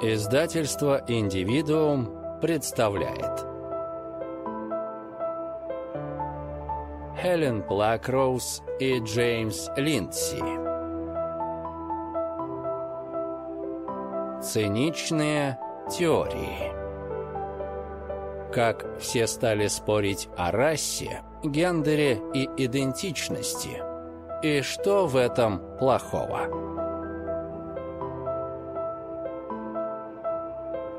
Издательство «Индивидуум» представляет. Хелен Блэкроуз и Джеймс Линдси. Циничные теории. Как все стали спорить о расе, гендере и идентичности. И что в этом плохого?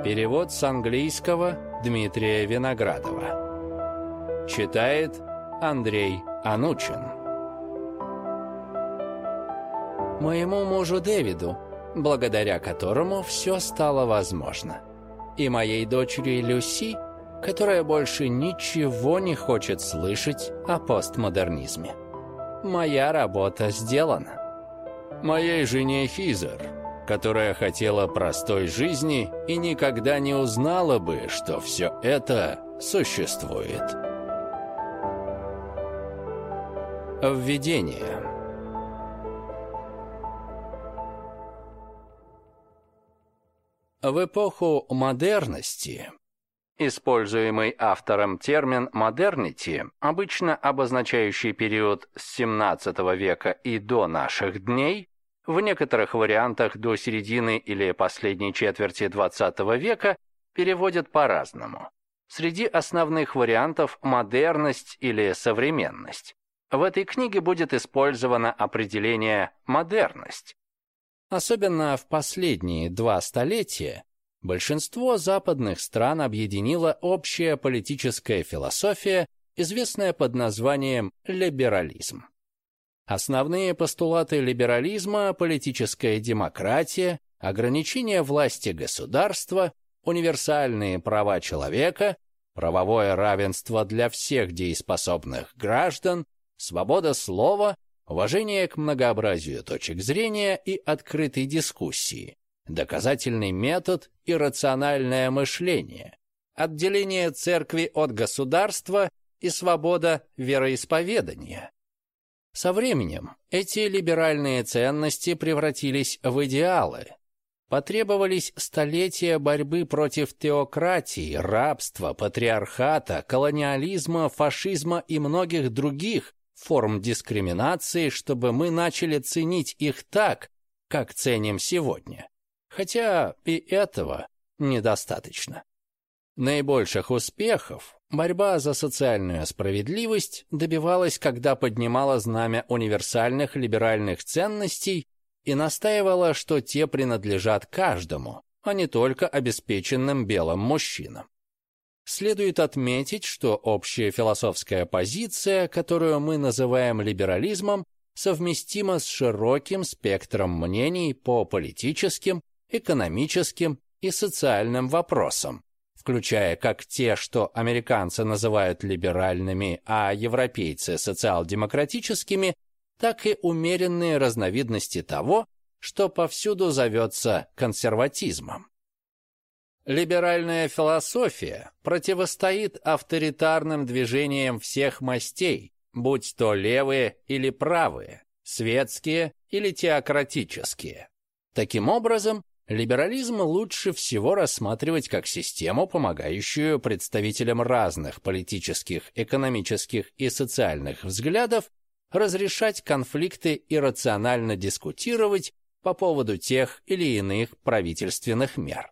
Перевод с английского Дмитрия Виноградова. Читает Андрей Анучин. Моему мужу Дэвиду, благодаря которому все стало возможно. И моей дочери Люси, которая больше ничего не хочет слышать о постмодернизме. Моя работа сделана. Моей жене Хизер, которая хотела простой жизни и никогда не узнала бы, что все это существует. Введение В эпоху модерности Используемый автором термин «модернити», обычно обозначающий период с 17 века и до наших дней, в некоторых вариантах до середины или последней четверти XX века переводят по-разному. Среди основных вариантов модерность или современность. В этой книге будет использовано определение «модерность». Особенно в последние два столетия большинство западных стран объединила общая политическая философия, известная под названием либерализм. Основные постулаты либерализма – политическая демократия, ограничение власти государства, универсальные права человека, правовое равенство для всех дееспособных граждан, свобода слова, уважение к многообразию точек зрения и открытой дискуссии, доказательный метод и рациональное мышление, отделение церкви от государства и свобода вероисповедания. Со временем эти либеральные ценности превратились в идеалы. Потребовались столетия борьбы против теократии, рабства, патриархата, колониализма, фашизма и многих других форм дискриминации, чтобы мы начали ценить их так, как ценим сегодня. Хотя и этого недостаточно. Наибольших успехов Борьба за социальную справедливость добивалась, когда поднимала знамя универсальных либеральных ценностей и настаивала, что те принадлежат каждому, а не только обеспеченным белым мужчинам. Следует отметить, что общая философская позиция, которую мы называем либерализмом, совместима с широким спектром мнений по политическим, экономическим и социальным вопросам, включая как те, что американцы называют либеральными, а европейцы социал-демократическими, так и умеренные разновидности того, что повсюду зовется консерватизмом. Либеральная философия противостоит авторитарным движениям всех мастей, будь то левые или правые, светские или теократические. Таким образом, Либерализм лучше всего рассматривать как систему, помогающую представителям разных политических, экономических и социальных взглядов разрешать конфликты и рационально дискутировать по поводу тех или иных правительственных мер.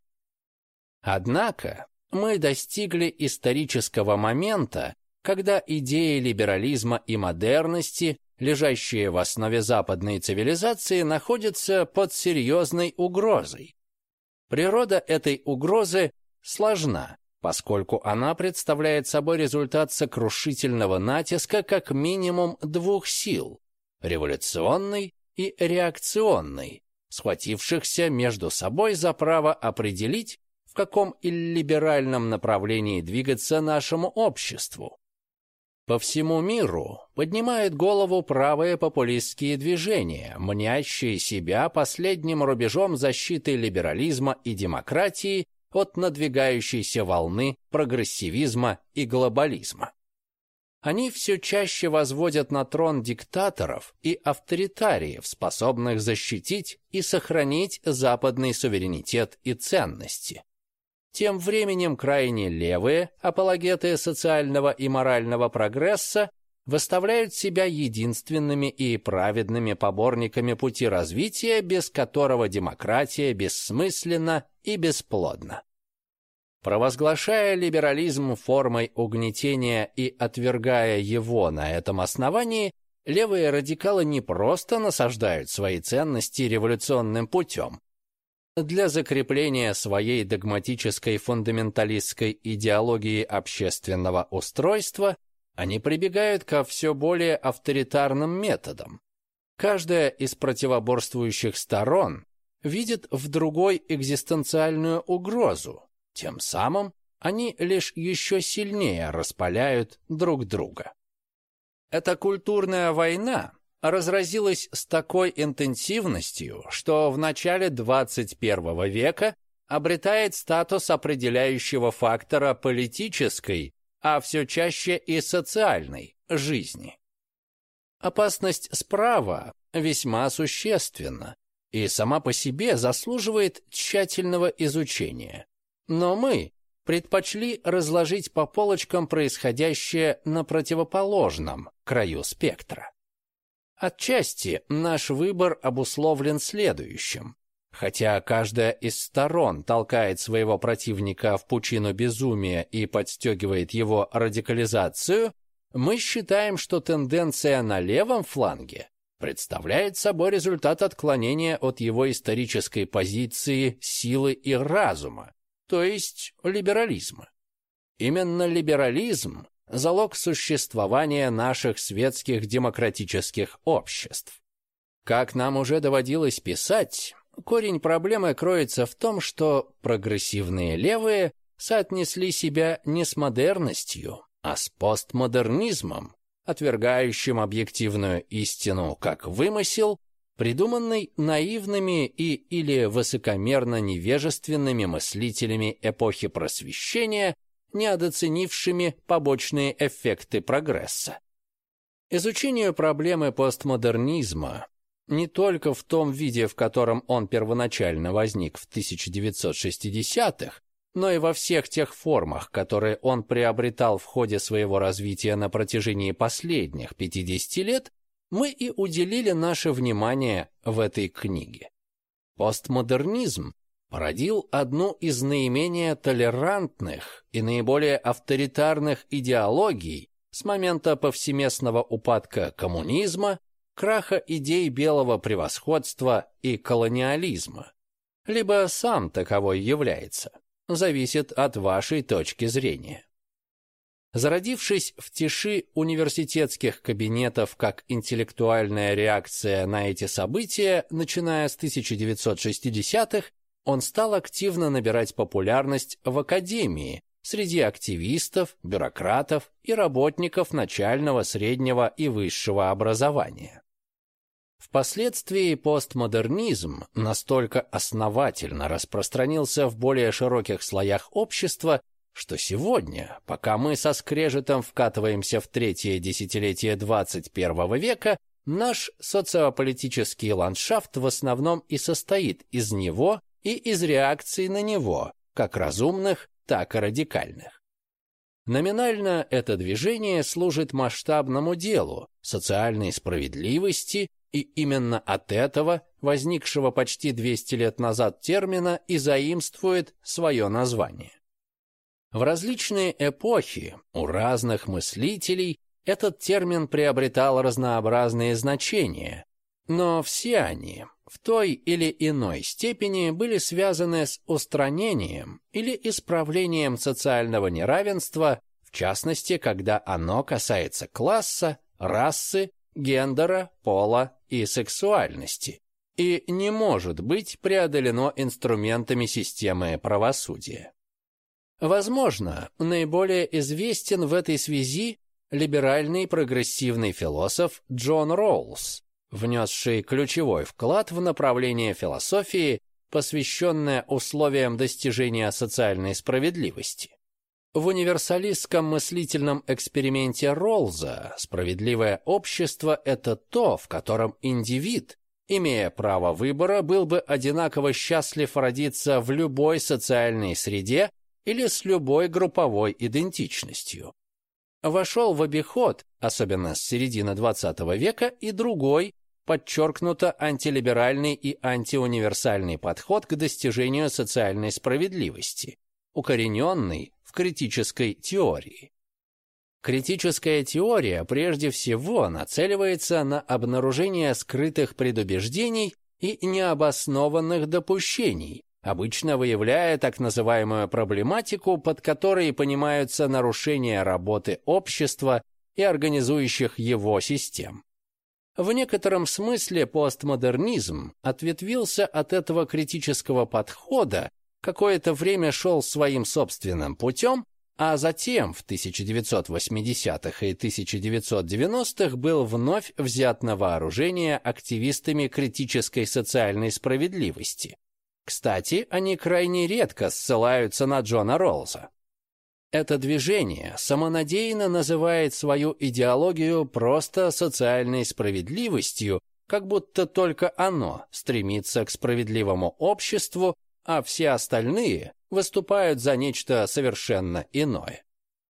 Однако мы достигли исторического момента, когда идеи либерализма и модерности, лежащие в основе западной цивилизации, находятся под серьезной угрозой. Природа этой угрозы сложна, поскольку она представляет собой результат сокрушительного натиска как минимум двух сил – революционной и реакционной, схватившихся между собой за право определить, в каком иллиберальном направлении двигаться нашему обществу. По всему миру поднимают голову правые популистские движения, мнящие себя последним рубежом защиты либерализма и демократии от надвигающейся волны прогрессивизма и глобализма. Они все чаще возводят на трон диктаторов и авторитариев, способных защитить и сохранить западный суверенитет и ценности. Тем временем крайне левые, апологеты социального и морального прогресса, выставляют себя единственными и праведными поборниками пути развития, без которого демократия бессмысленна и бесплодна. Провозглашая либерализм формой угнетения и отвергая его на этом основании, левые радикалы не просто насаждают свои ценности революционным путем. Для закрепления своей догматической фундаменталистской идеологии общественного устройства они прибегают ко все более авторитарным методам. Каждая из противоборствующих сторон видит в другой экзистенциальную угрозу, тем самым они лишь еще сильнее распаляют друг друга. Эта культурная война разразилась с такой интенсивностью, что в начале 21 века обретает статус определяющего фактора политической, а все чаще и социальной жизни. Опасность справа весьма существенна и сама по себе заслуживает тщательного изучения. Но мы предпочли разложить по полочкам происходящее на противоположном краю спектра. Отчасти наш выбор обусловлен следующим. Хотя каждая из сторон толкает своего противника в пучину безумия и подстегивает его радикализацию, мы считаем, что тенденция на левом фланге представляет собой результат отклонения от его исторической позиции силы и разума, то есть либерализма. Именно либерализм – залог существования наших светских демократических обществ. Как нам уже доводилось писать, корень проблемы кроется в том, что прогрессивные левые соотнесли себя не с модерностью, а с постмодернизмом, отвергающим объективную истину как вымысел придуманный наивными и или высокомерно невежественными мыслителями эпохи Просвещения, недооценившими побочные эффекты прогресса. Изучению проблемы постмодернизма не только в том виде, в котором он первоначально возник в 1960-х, но и во всех тех формах, которые он приобретал в ходе своего развития на протяжении последних 50 лет, мы и уделили наше внимание в этой книге. Постмодернизм породил одну из наименее толерантных и наиболее авторитарных идеологий с момента повсеместного упадка коммунизма, краха идей белого превосходства и колониализма. Либо сам таковой является, зависит от вашей точки зрения. Зародившись в тиши университетских кабинетов как интеллектуальная реакция на эти события, начиная с 1960-х, он стал активно набирать популярность в академии среди активистов, бюрократов и работников начального, среднего и высшего образования. Впоследствии постмодернизм настолько основательно распространился в более широких слоях общества, что сегодня, пока мы со скрежетом вкатываемся в третье десятилетие 21 века, наш социополитический ландшафт в основном и состоит из него и из реакций на него, как разумных, так и радикальных. Номинально это движение служит масштабному делу, социальной справедливости, и именно от этого, возникшего почти 200 лет назад термина, и заимствует свое название. В различные эпохи у разных мыслителей этот термин приобретал разнообразные значения, но все они в той или иной степени были связаны с устранением или исправлением социального неравенства, в частности, когда оно касается класса, расы, гендера, пола и сексуальности, и не может быть преодолено инструментами системы правосудия. Возможно, наиболее известен в этой связи либеральный прогрессивный философ Джон Роулс, внесший ключевой вклад в направление философии, посвященное условиям достижения социальной справедливости. В универсалистском мыслительном эксперименте Роллза справедливое общество – это то, в котором индивид, имея право выбора, был бы одинаково счастлив родиться в любой социальной среде или с любой групповой идентичностью. Вошел в обиход, особенно с середины XX века, и другой, подчеркнуто антилиберальный и антиуниверсальный подход к достижению социальной справедливости, укорененный в критической теории. Критическая теория прежде всего нацеливается на обнаружение скрытых предубеждений и необоснованных допущений, обычно выявляя так называемую проблематику, под которой понимаются нарушения работы общества и организующих его систем. В некотором смысле постмодернизм ответвился от этого критического подхода, какое-то время шел своим собственным путем, а затем в 1980-х и 1990-х был вновь взят на вооружение активистами критической социальной справедливости. Кстати, они крайне редко ссылаются на Джона Роллза. Это движение самонадеянно называет свою идеологию просто социальной справедливостью, как будто только оно стремится к справедливому обществу, а все остальные выступают за нечто совершенно иное.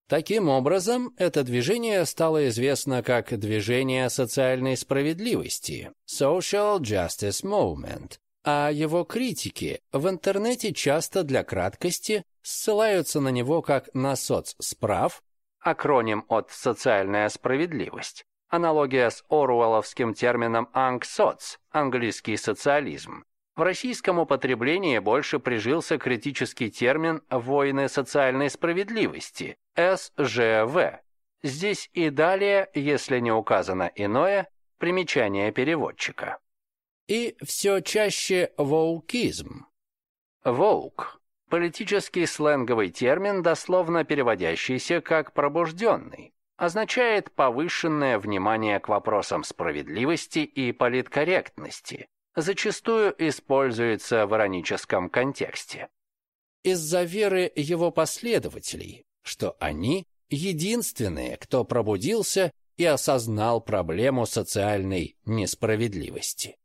Таким образом, это движение стало известно как движение социальной справедливости Social Justice Movement, а его критики в интернете часто для краткости ссылаются на него как на соцсправ, акроним от «социальная справедливость», аналогия с оруэлловским термином «ангсоц» – английский социализм. В российском употреблении больше прижился критический термин «войны социальной справедливости» – СЖВ. Здесь и далее, если не указано иное, примечание переводчика. И все чаще воукизм. Воук Политический сленговый термин, дословно переводящийся как «пробужденный», означает повышенное внимание к вопросам справедливости и политкорректности, зачастую используется в ироническом контексте. Из-за веры его последователей, что они единственные, кто пробудился и осознал проблему социальной несправедливости.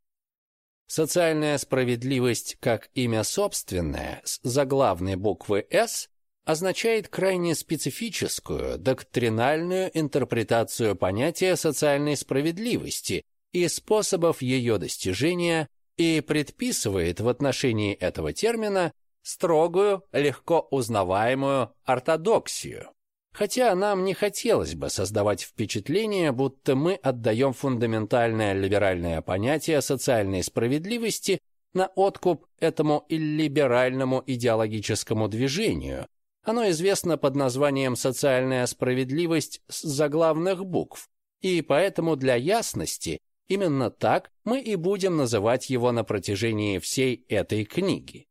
Социальная справедливость как имя собственное с заглавной буквы «С» означает крайне специфическую, доктринальную интерпретацию понятия социальной справедливости и способов ее достижения и предписывает в отношении этого термина строгую, легко узнаваемую ортодоксию. Хотя нам не хотелось бы создавать впечатление, будто мы отдаем фундаментальное либеральное понятие социальной справедливости на откуп этому иллиберальному идеологическому движению. Оно известно под названием «социальная справедливость» с заглавных букв, и поэтому для ясности именно так мы и будем называть его на протяжении всей этой книги.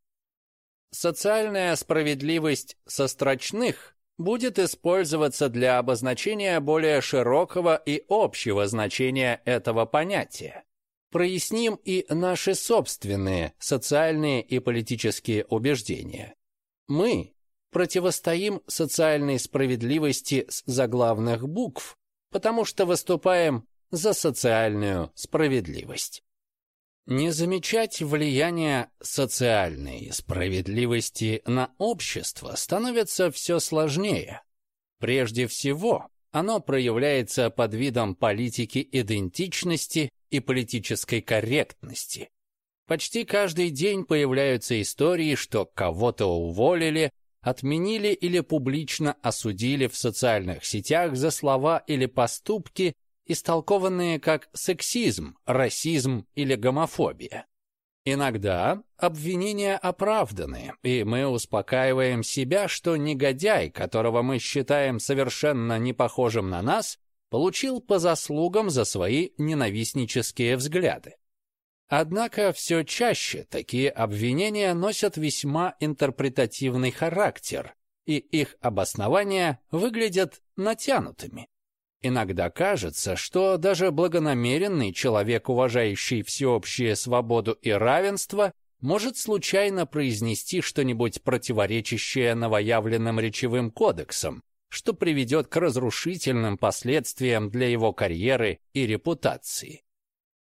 Социальная справедливость со строчных будет использоваться для обозначения более широкого и общего значения этого понятия. Проясним и наши собственные социальные и политические убеждения. Мы противостоим социальной справедливости с заглавных букв, потому что выступаем за социальную справедливость. Не замечать влияние социальной справедливости на общество становится все сложнее. Прежде всего, оно проявляется под видом политики идентичности и политической корректности. Почти каждый день появляются истории, что кого-то уволили, отменили или публично осудили в социальных сетях за слова или поступки, истолкованные как сексизм, расизм или гомофобия. Иногда обвинения оправданы, и мы успокаиваем себя, что негодяй, которого мы считаем совершенно не похожим на нас, получил по заслугам за свои ненавистнические взгляды. Однако все чаще такие обвинения носят весьма интерпретативный характер, и их обоснования выглядят натянутыми. Иногда кажется, что даже благонамеренный человек, уважающий всеобщую свободу и равенство, может случайно произнести что-нибудь противоречащее новоявленным речевым кодексам, что приведет к разрушительным последствиям для его карьеры и репутации.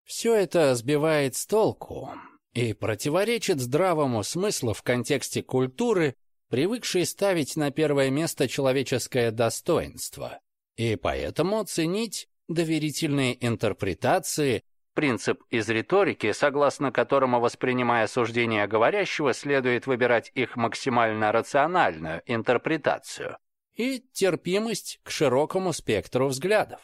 Все это сбивает с толку и противоречит здравому смыслу в контексте культуры, привыкшей ставить на первое место человеческое достоинство, и поэтому ценить доверительные интерпретации Принцип из риторики, согласно которому, воспринимая суждения говорящего, следует выбирать их максимально рациональную интерпретацию. И терпимость к широкому спектру взглядов.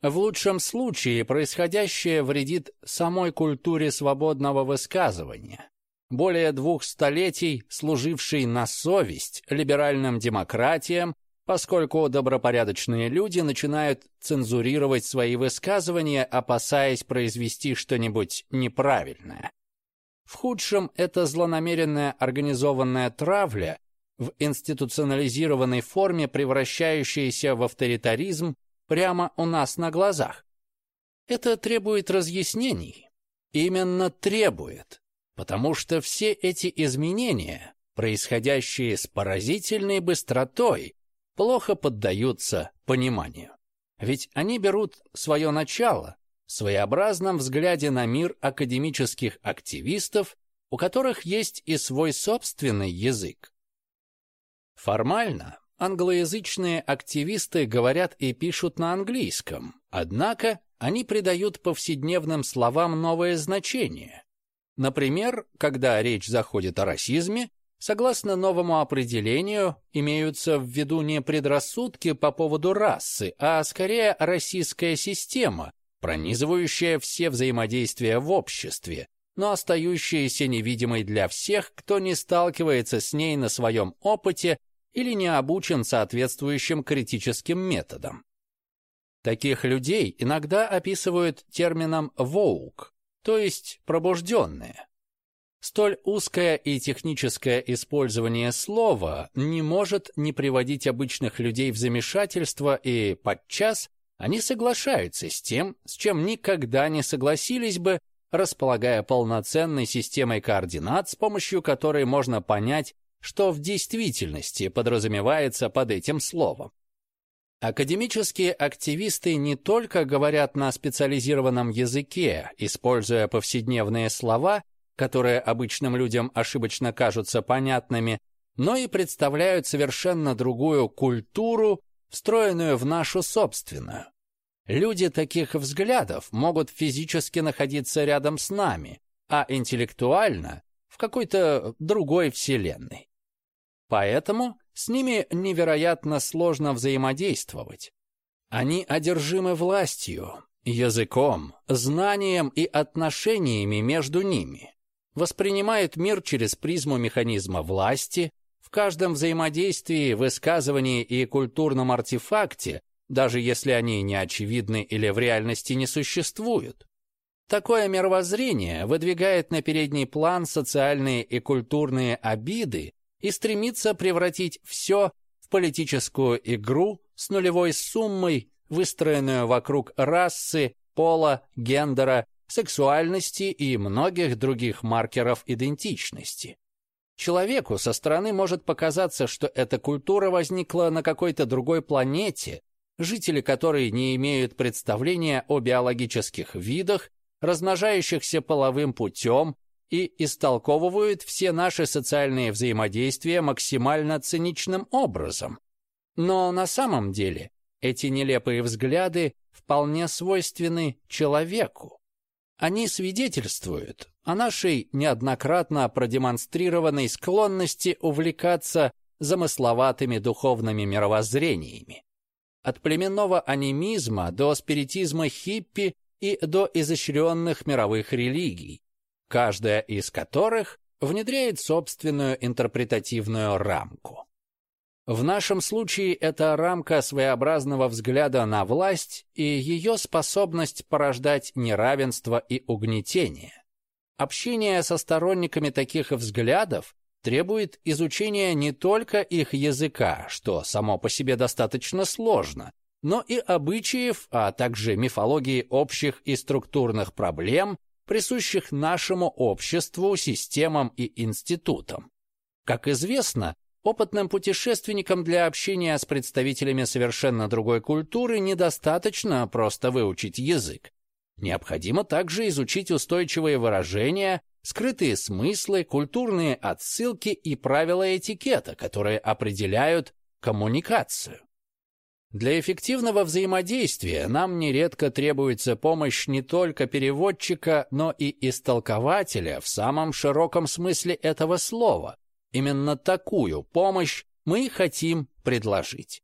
В лучшем случае происходящее вредит самой культуре свободного высказывания, более двух столетий служившей на совесть либеральным демократиям поскольку добропорядочные люди начинают цензурировать свои высказывания, опасаясь произвести что-нибудь неправильное. В худшем это злонамеренная организованная травля в институционализированной форме, превращающаяся в авторитаризм прямо у нас на глазах. Это требует разъяснений. Именно требует, потому что все эти изменения, происходящие с поразительной быстротой, плохо поддаются пониманию. Ведь они берут свое начало в своеобразном взгляде на мир академических активистов, у которых есть и свой собственный язык. Формально англоязычные активисты говорят и пишут на английском, однако они придают повседневным словам новое значение. Например, когда речь заходит о расизме, Согласно новому определению, имеются в виду не предрассудки по поводу расы, а скорее российская система, пронизывающая все взаимодействия в обществе, но остающаяся невидимой для всех, кто не сталкивается с ней на своем опыте или не обучен соответствующим критическим методам. Таких людей иногда описывают термином «воук», то есть «пробужденные». Столь узкое и техническое использование слова не может не приводить обычных людей в замешательство, и подчас они соглашаются с тем, с чем никогда не согласились бы, располагая полноценной системой координат, с помощью которой можно понять, что в действительности подразумевается под этим словом. Академические активисты не только говорят на специализированном языке, используя повседневные слова, которые обычным людям ошибочно кажутся понятными, но и представляют совершенно другую культуру, встроенную в нашу собственную. Люди таких взглядов могут физически находиться рядом с нами, а интеллектуально в какой-то другой вселенной. Поэтому с ними невероятно сложно взаимодействовать. Они одержимы властью, языком, знанием и отношениями между ними воспринимает мир через призму механизма власти, в каждом взаимодействии, высказывании и культурном артефакте, даже если они не очевидны или в реальности не существуют. Такое мировоззрение выдвигает на передний план социальные и культурные обиды и стремится превратить все в политическую игру с нулевой суммой, выстроенную вокруг расы, пола, гендера сексуальности и многих других маркеров идентичности. Человеку со стороны может показаться, что эта культура возникла на какой-то другой планете, жители которой не имеют представления о биологических видах, размножающихся половым путем и истолковывают все наши социальные взаимодействия максимально циничным образом. Но на самом деле эти нелепые взгляды вполне свойственны человеку. Они свидетельствуют о нашей неоднократно продемонстрированной склонности увлекаться замысловатыми духовными мировоззрениями. От племенного анимизма до спиритизма хиппи и до изощренных мировых религий, каждая из которых внедряет собственную интерпретативную рамку. В нашем случае это рамка своеобразного взгляда на власть и ее способность порождать неравенство и угнетение. Общение со сторонниками таких взглядов требует изучения не только их языка, что само по себе достаточно сложно, но и обычаев, а также мифологии общих и структурных проблем, присущих нашему обществу, системам и институтам. Как известно, опытным путешественникам для общения с представителями совершенно другой культуры недостаточно просто выучить язык. Необходимо также изучить устойчивые выражения, скрытые смыслы, культурные отсылки и правила этикета, которые определяют коммуникацию. Для эффективного взаимодействия нам нередко требуется помощь не только переводчика, но и истолкователя в самом широком смысле этого слова. Именно такую помощь мы хотим предложить.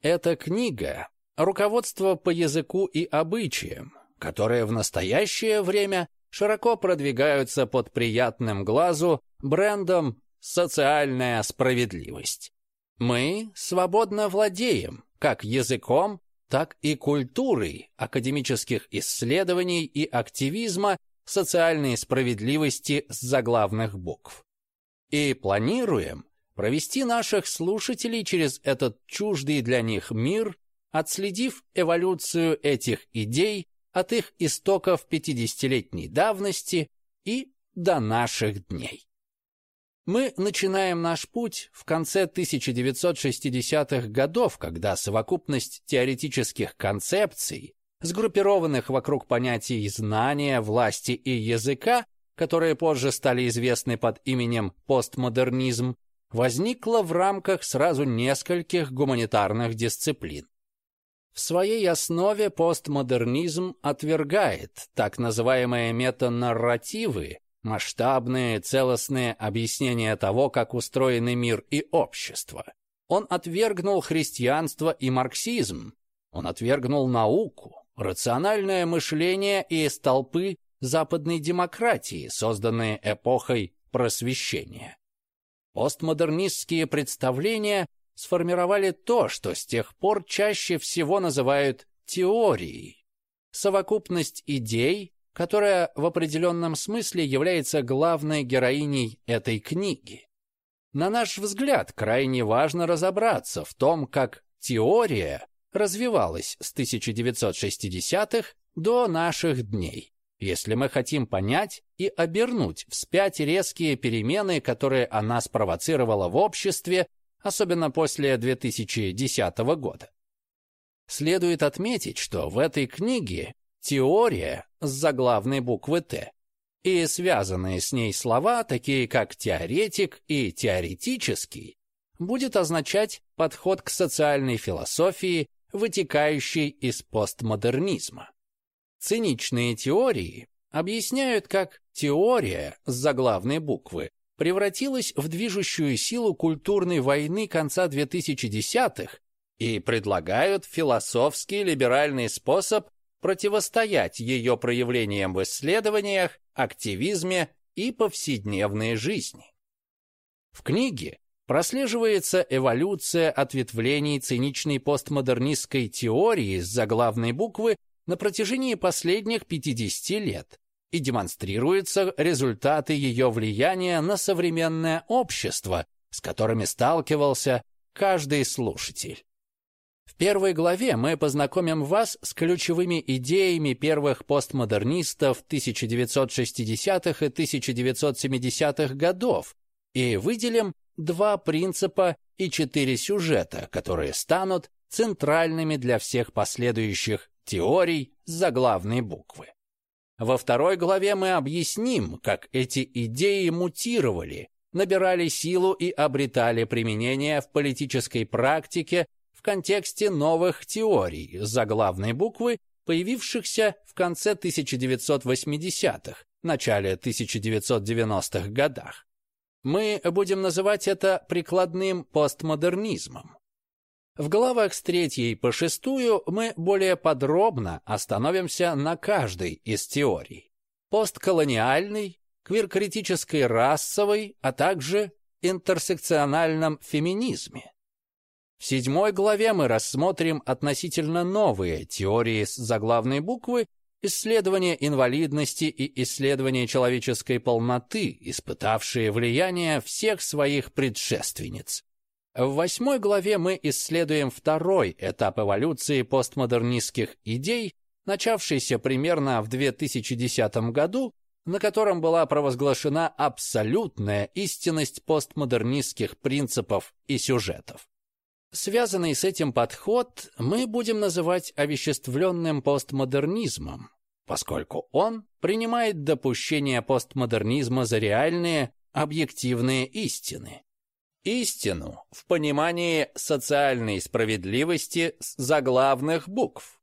Эта книга – руководство по языку и обычаям, которые в настоящее время широко продвигаются под приятным глазу брендом «социальная справедливость». Мы свободно владеем как языком, так и культурой академических исследований и активизма социальной справедливости с заглавных букв. И планируем провести наших слушателей через этот чуждый для них мир, отследив эволюцию этих идей от их истоков 50-летней давности и до наших дней. Мы начинаем наш путь в конце 1960-х годов, когда совокупность теоретических концепций, сгруппированных вокруг понятий знания, власти и языка, которые позже стали известны под именем постмодернизм, возникла в рамках сразу нескольких гуманитарных дисциплин. В своей основе постмодернизм отвергает так называемые метанарративы, масштабные, целостные объяснения того, как устроены мир и общество. Он отвергнул христианство и марксизм. Он отвергнул науку, рациональное мышление и столпы западной демократии, созданные эпохой просвещения. Постмодернистские представления сформировали то, что с тех пор чаще всего называют теорией. Совокупность идей, которая в определенном смысле является главной героиней этой книги. На наш взгляд, крайне важно разобраться в том, как теория развивалась с 1960-х до наших дней, если мы хотим понять и обернуть вспять резкие перемены, которые она спровоцировала в обществе, особенно после 2010 года. Следует отметить, что в этой книге теория с заглавной буквы «Т» и связанные с ней слова, такие как теоретик и теоретический, будет означать подход к социальной философии, вытекающей из постмодернизма. Циничные теории объясняют, как теория с заглавной буквы превратилась в движущую силу культурной войны конца 2010-х и предлагают философский либеральный способ противостоять ее проявлениям в исследованиях, активизме и повседневной жизни. В книге прослеживается эволюция ответвлений циничной постмодернистской теории с заглавной буквы на протяжении последних 50 лет и демонстрируются результаты ее влияния на современное общество, с которыми сталкивался каждый слушатель. Первой главе мы познакомим вас с ключевыми идеями первых постмодернистов 1960-х и 1970-х годов и выделим два принципа и четыре сюжета, которые станут центральными для всех последующих теорий заглавной буквы. Во второй главе мы объясним, как эти идеи мутировали, набирали силу и обретали применение в политической практике в контексте новых теорий заглавной буквы, появившихся в конце 1980-х, начале 1990-х годах. Мы будем называть это прикладным постмодернизмом. В главах с третьей по шестую мы более подробно остановимся на каждой из теорий. Постколониальной, квир-критической расовой, а также интерсекциональном феминизме. В седьмой главе мы рассмотрим относительно новые теории с заглавной буквы, исследование инвалидности и исследование человеческой полноты, испытавшие влияние всех своих предшественниц. В восьмой главе мы исследуем второй этап эволюции постмодернистских идей, начавшийся примерно в 2010 году, на котором была провозглашена абсолютная истинность постмодернистских принципов и сюжетов. Связанный с этим подход мы будем называть овеществленным постмодернизмом, поскольку он принимает допущения постмодернизма за реальные, объективные истины. Истину в понимании социальной справедливости с заглавных букв.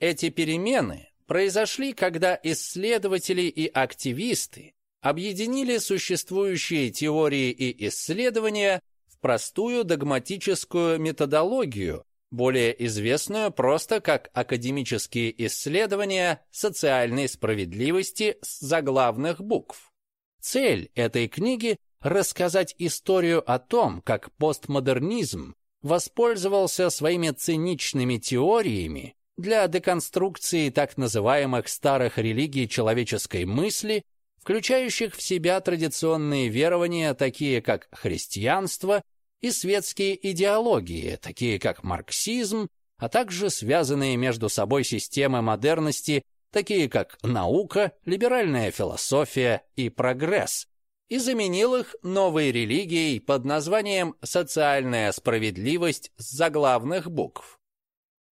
Эти перемены произошли, когда исследователи и активисты объединили существующие теории и исследования в простую догматическую методологию, более известную просто как академические исследования социальной справедливости с заглавных букв. Цель этой книги – рассказать историю о том, как постмодернизм воспользовался своими циничными теориями для деконструкции так называемых старых религий человеческой мысли, включающих в себя традиционные верования, такие как христианство, и светские идеологии, такие как марксизм, а также связанные между собой системы модерности, такие как наука, либеральная философия и прогресс, и заменил их новой религией под названием «Социальная справедливость» с заглавных букв.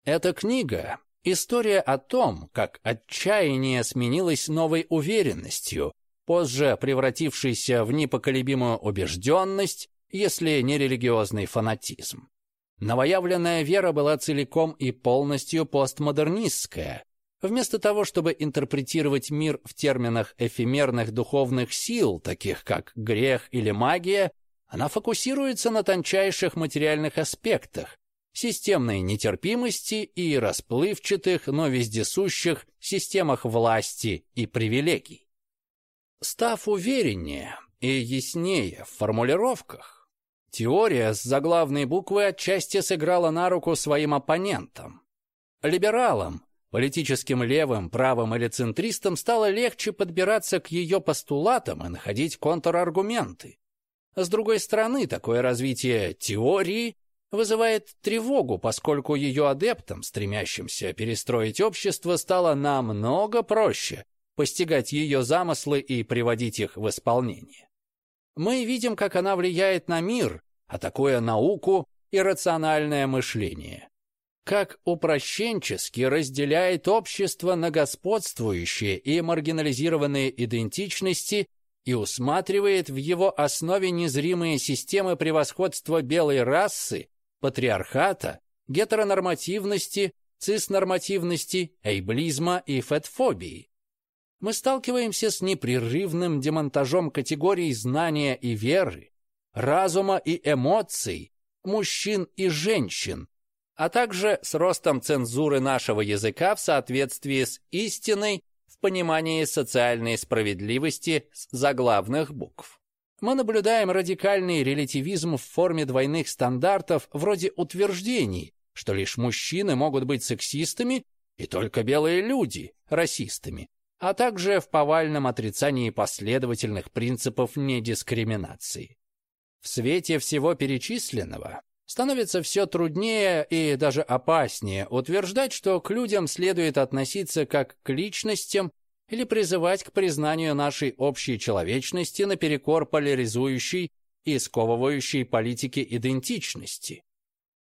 Эта книга – история о том, как отчаяние сменилось новой уверенностью, позже превратившейся в непоколебимую убежденность, если не религиозный фанатизм. Новоявленная вера была целиком и полностью постмодернистская. Вместо того, чтобы интерпретировать мир в терминах эфемерных духовных сил, таких как грех или магия, она фокусируется на тончайших материальных аспектах, системной нетерпимости и расплывчатых, но вездесущих системах власти и привилегий. Став увереннее и яснее в формулировках, теория с заглавной буквы отчасти сыграла на руку своим оппонентам. Либералам, политическим левым, правым или центристам стало легче подбираться к ее постулатам и находить контраргументы. С другой стороны, такое развитие теории вызывает тревогу, поскольку ее адептам, стремящимся перестроить общество, стало намного проще постигать ее замыслы и приводить их в исполнение. Мы видим, как она влияет на мир, атакуя науку и рациональное мышление. Как упрощенчески разделяет общество на господствующие и маргинализированные идентичности и усматривает в его основе незримые системы превосходства белой расы патриархата, гетеронормативности, циснормативности, эйблизма и фетфобии. Мы сталкиваемся с непрерывным демонтажом категорий знания и веры, разума и эмоций, мужчин и женщин, а также с ростом цензуры нашего языка в соответствии с истиной в понимании социальной справедливости с заглавных букв мы наблюдаем радикальный релятивизм в форме двойных стандартов вроде утверждений, что лишь мужчины могут быть сексистами и только белые люди – расистами, а также в повальном отрицании последовательных принципов недискриминации. В свете всего перечисленного становится все труднее и даже опаснее утверждать, что к людям следует относиться как к личностям, или призывать к признанию нашей общей человечности наперекор поляризующей и сковывающей политики идентичности.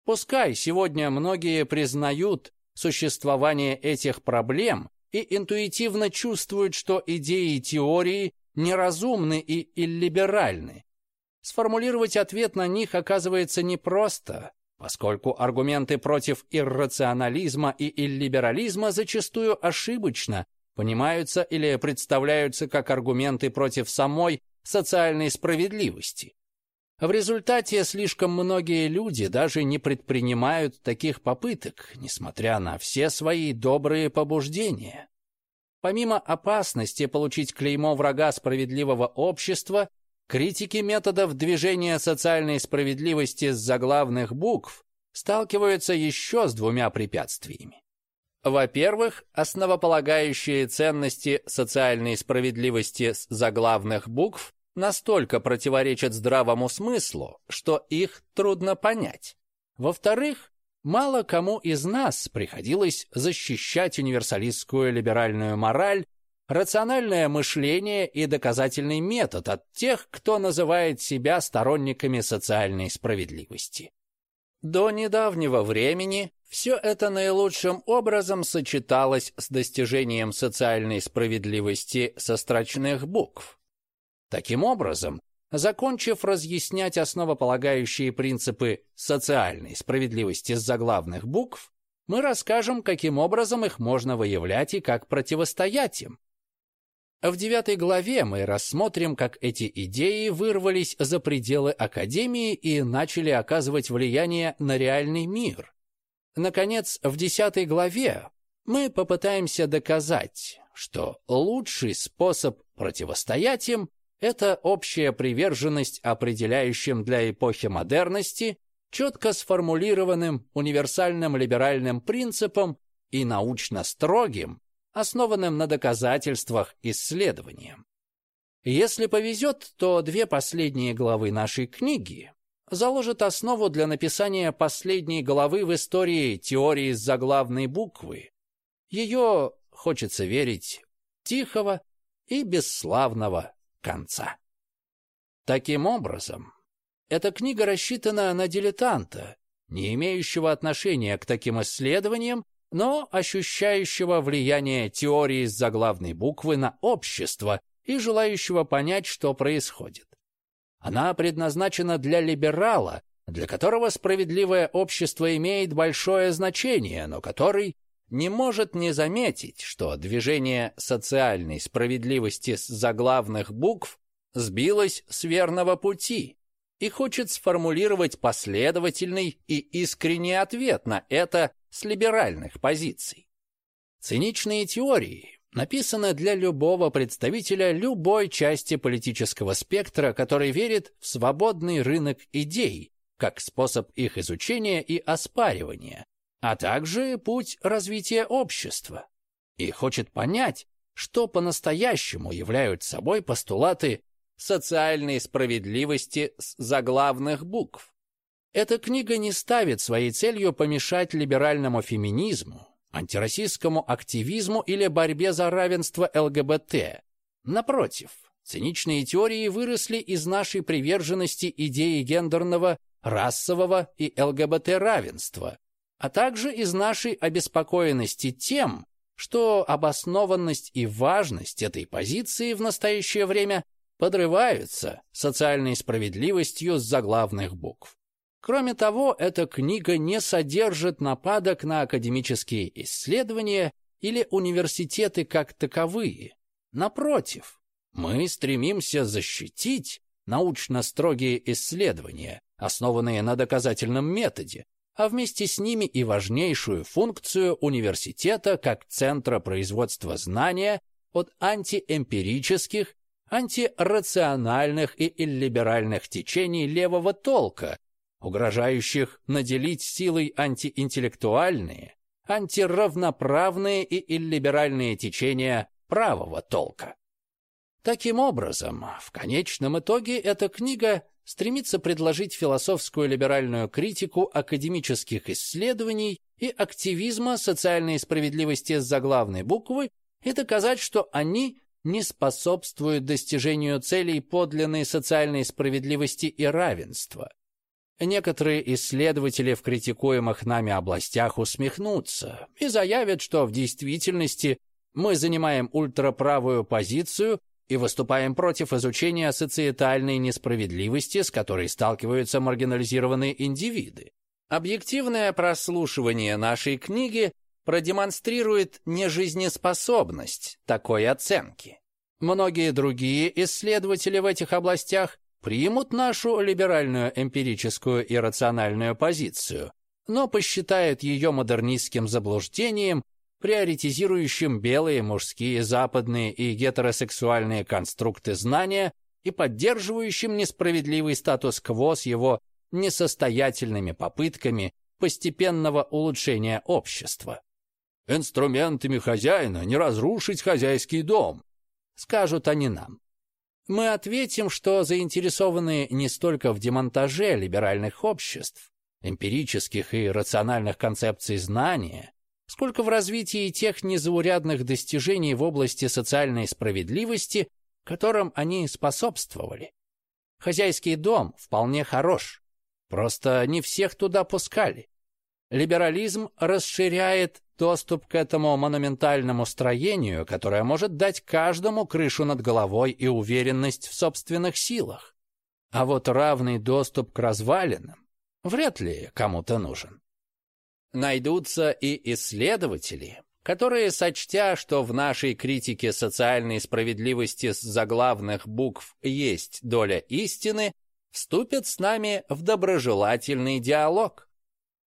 Пускай сегодня многие признают существование этих проблем и интуитивно чувствуют, что идеи и теории неразумны и иллиберальны. Сформулировать ответ на них оказывается непросто, поскольку аргументы против иррационализма и иллиберализма зачастую ошибочно понимаются или представляются как аргументы против самой социальной справедливости. В результате слишком многие люди даже не предпринимают таких попыток, несмотря на все свои добрые побуждения. Помимо опасности получить клеймо врага справедливого общества, критики методов движения социальной справедливости с заглавных букв сталкиваются еще с двумя препятствиями. Во-первых, основополагающие ценности социальной справедливости с заглавных букв настолько противоречат здравому смыслу, что их трудно понять. Во-вторых, мало кому из нас приходилось защищать универсалистскую либеральную мораль, рациональное мышление и доказательный метод от тех, кто называет себя сторонниками социальной справедливости. До недавнего времени все это наилучшим образом сочеталось с достижением социальной справедливости со строчных букв. Таким образом, закончив разъяснять основополагающие принципы социальной справедливости с заглавных букв, мы расскажем, каким образом их можно выявлять и как противостоять им. В девятой главе мы рассмотрим, как эти идеи вырвались за пределы Академии и начали оказывать влияние на реальный мир. Наконец, в десятой главе мы попытаемся доказать, что лучший способ противостоять им – это общая приверженность определяющим для эпохи модерности, четко сформулированным универсальным либеральным принципам и научно строгим, основанным на доказательствах исследованиям. Если повезет, то две последние главы нашей книги заложат основу для написания последней главы в истории теории заглавной буквы. Ее, хочется верить, тихого и бесславного конца. Таким образом, эта книга рассчитана на дилетанта, не имеющего отношения к таким исследованиям но ощущающего влияние теории с заглавной буквы на общество и желающего понять, что происходит. Она предназначена для либерала, для которого справедливое общество имеет большое значение, но который не может не заметить, что движение социальной справедливости с заглавных букв сбилось с верного пути и хочет сформулировать последовательный и искренний ответ на это с либеральных позиций. Циничные теории написаны для любого представителя любой части политического спектра, который верит в свободный рынок идей, как способ их изучения и оспаривания, а также путь развития общества, и хочет понять, что по-настоящему являются собой постулаты социальной справедливости с заглавных букв. Эта книга не ставит своей целью помешать либеральному феминизму, антироссийскому активизму или борьбе за равенство ЛГБТ. Напротив, циничные теории выросли из нашей приверженности идеи гендерного, расового и ЛГБТ-равенства, а также из нашей обеспокоенности тем, что обоснованность и важность этой позиции в настоящее время подрываются социальной справедливостью с заглавных букв. Кроме того, эта книга не содержит нападок на академические исследования или университеты как таковые. Напротив, мы стремимся защитить научно строгие исследования, основанные на доказательном методе, а вместе с ними и важнейшую функцию университета как центра производства знания от антиэмпирических, антирациональных и иллиберальных течений левого толка, угрожающих наделить силой антиинтеллектуальные, антиравноправные и иллиберальные течения правого толка. Таким образом, в конечном итоге эта книга стремится предложить философскую либеральную критику академических исследований и активизма социальной справедливости с заглавной буквы и доказать, что они не способствуют достижению целей подлинной социальной справедливости и равенства. Некоторые исследователи в критикуемых нами областях усмехнутся и заявят, что в действительности мы занимаем ультраправую позицию и выступаем против изучения социетальной несправедливости, с которой сталкиваются маргинализированные индивиды. Объективное прослушивание нашей книги продемонстрирует нежизнеспособность такой оценки. Многие другие исследователи в этих областях примут нашу либеральную эмпирическую и рациональную позицию, но посчитают ее модернистским заблуждением, приоритизирующим белые, мужские, западные и гетеросексуальные конструкты знания и поддерживающим несправедливый статус-кво с его несостоятельными попытками постепенного улучшения общества. «Инструментами хозяина не разрушить хозяйский дом», скажут они нам мы ответим, что заинтересованы не столько в демонтаже либеральных обществ, эмпирических и рациональных концепций знания, сколько в развитии тех незаурядных достижений в области социальной справедливости, которым они способствовали. Хозяйский дом вполне хорош, просто не всех туда пускали. Либерализм расширяет доступ к этому монументальному строению, которое может дать каждому крышу над головой и уверенность в собственных силах. А вот равный доступ к развалинам вряд ли кому-то нужен. Найдутся и исследователи, которые, сочтя, что в нашей критике социальной справедливости с заглавных букв есть доля истины, вступят с нами в доброжелательный диалог.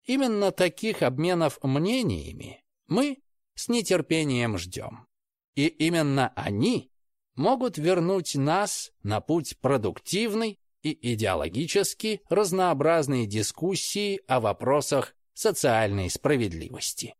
Именно таких обменов мнениями мы с нетерпением ждем. И именно они могут вернуть нас на путь продуктивной и идеологически разнообразной дискуссии о вопросах социальной справедливости.